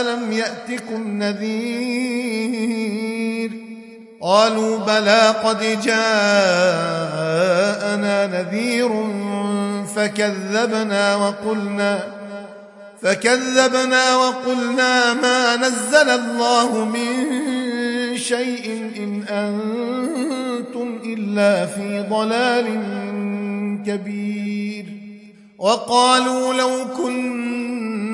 ألم يأتكم نذير قالوا بلى قد جاءنا نذير فكذبنا وقلنا فكذبنا وقلنا ما نزل الله من شيء إن أنتم إلا في ضلال كبير وقالوا لو كنا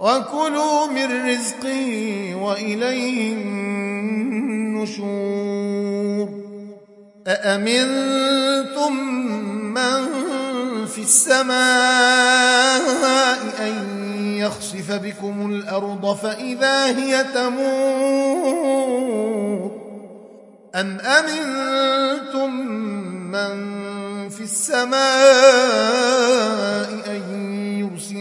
وكلوا من رزقه وإليه النشور أأمنتم من في السماء أن يخسف بكم الأرض فإذا هي تمور أم أمنتم من في السماء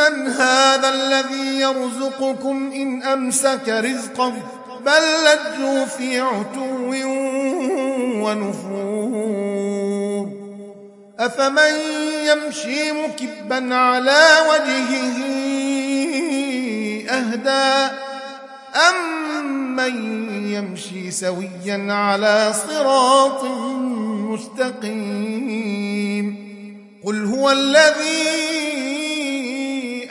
هذا الذي يرزقكم إن أمسك رزقه؟ بل لجوا في عتو ونفور. أفمن يمشي مكبا على وجهه أهدى؟ أمن يمشي سويا على صراط مستقيم؟ قل هو الذي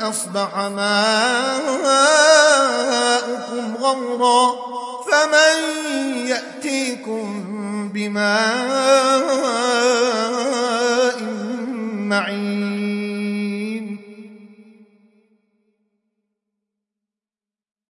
أصبح ماؤكم غورا فمن يأتيكم بماء